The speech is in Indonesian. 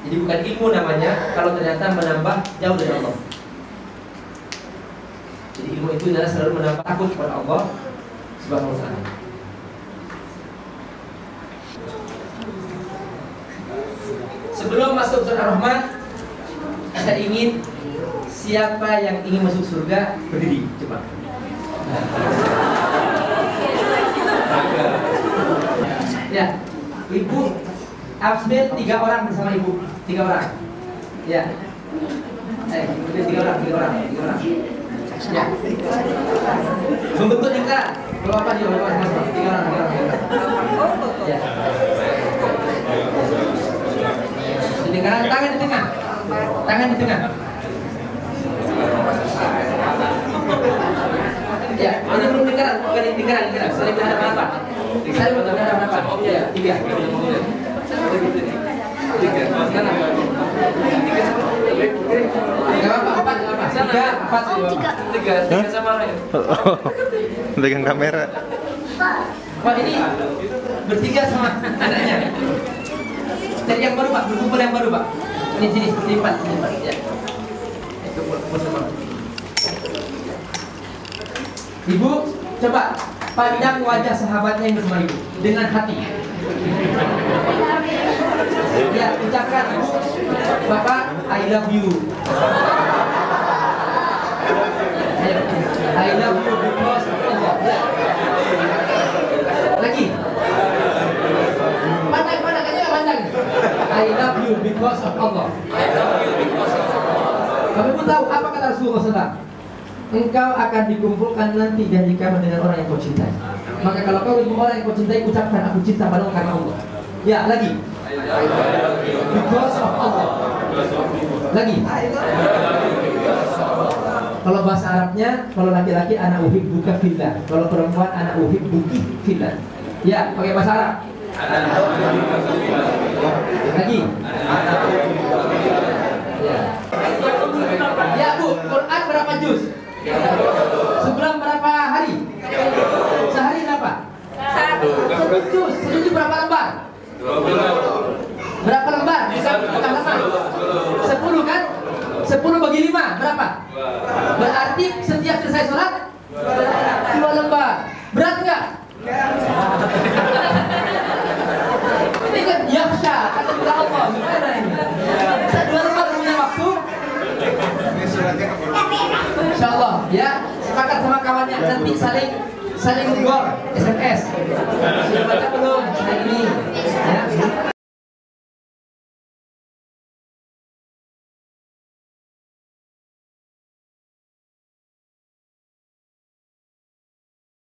Jadi bukan ilmu namanya kalau ternyata menambah jauh dari Allah. Jadi ilmu itu adalah selalu menambah takut kepada Allah Subhanahu wa taala. Sebelum masuk surah Rahman, saya ingin siapa yang ingin masuk surga berdiri coba. Ya, ibu Absmir tiga orang bersama ibu, tiga orang. Ya, eh, tiga orang, tiga orang, tiga orang. Ya, membentuk lingkaran. Kalau apa dia, mas, tiga orang, tiga orang, tiga orang. Ya. Di lingkaran tangan di tengah, tangan di tengah. Ya, ini belum lingkaran, bukan lingkaran, lingkaran. Saling berhadapan-hadapan. Saling berhadapan-hadapan. Ya, tiga. Tiga apa? Empat, apa? Tiga, empat, tiga. Tiga, tiga sama lain. Pegang kamera. Pak ini bertiga sama anaknya. Cari yang baru pak, berkumpul yang baru pak. Ini sini, sini empat, sini empat. Ya. Itu bersama. Ibu, coba pandang wajah sahabatnya yang bersama ibu dengan hati. Ya, ucapkan Bapak, I love you. I love you because of Allah. Ya. Lagi. Pandang, pandang aja pandang. I love you because of Allah. Kamu pun tahu apa kata Rasulullah SAW? Engkau akan dikumpulkan nanti dari kamu dengan orang yang kau cintai. Maka kalau kau dengan orang yang kau cintai, ucapkan aku cinta padamu karena Allah. Ya, lagi. Because of Allah. Lagi. Kalau bahasa Arabnya, kalau laki-laki anak uhib buka fillah. Kalau perempuan anak uhib buki fillah. Ya, pakai bahasa Arab. Lagi. Ya. Ya Bu, Quran berapa juz? Sebulan berapa hari? Sehari berapa? Satu juz. Satu juz berapa lembar? Berapa lembar? Bukan bukan lembar. Lima berapa? Berarti setiap selesai sholat dua lembar. Berat nggak? Ini kan yaksha kata kita Allah gimana ini? Saya dua lembar punya waktu. Insya Allah ya sepakat sama kawannya nanti saling saling gor SMS. Sudah baca belum?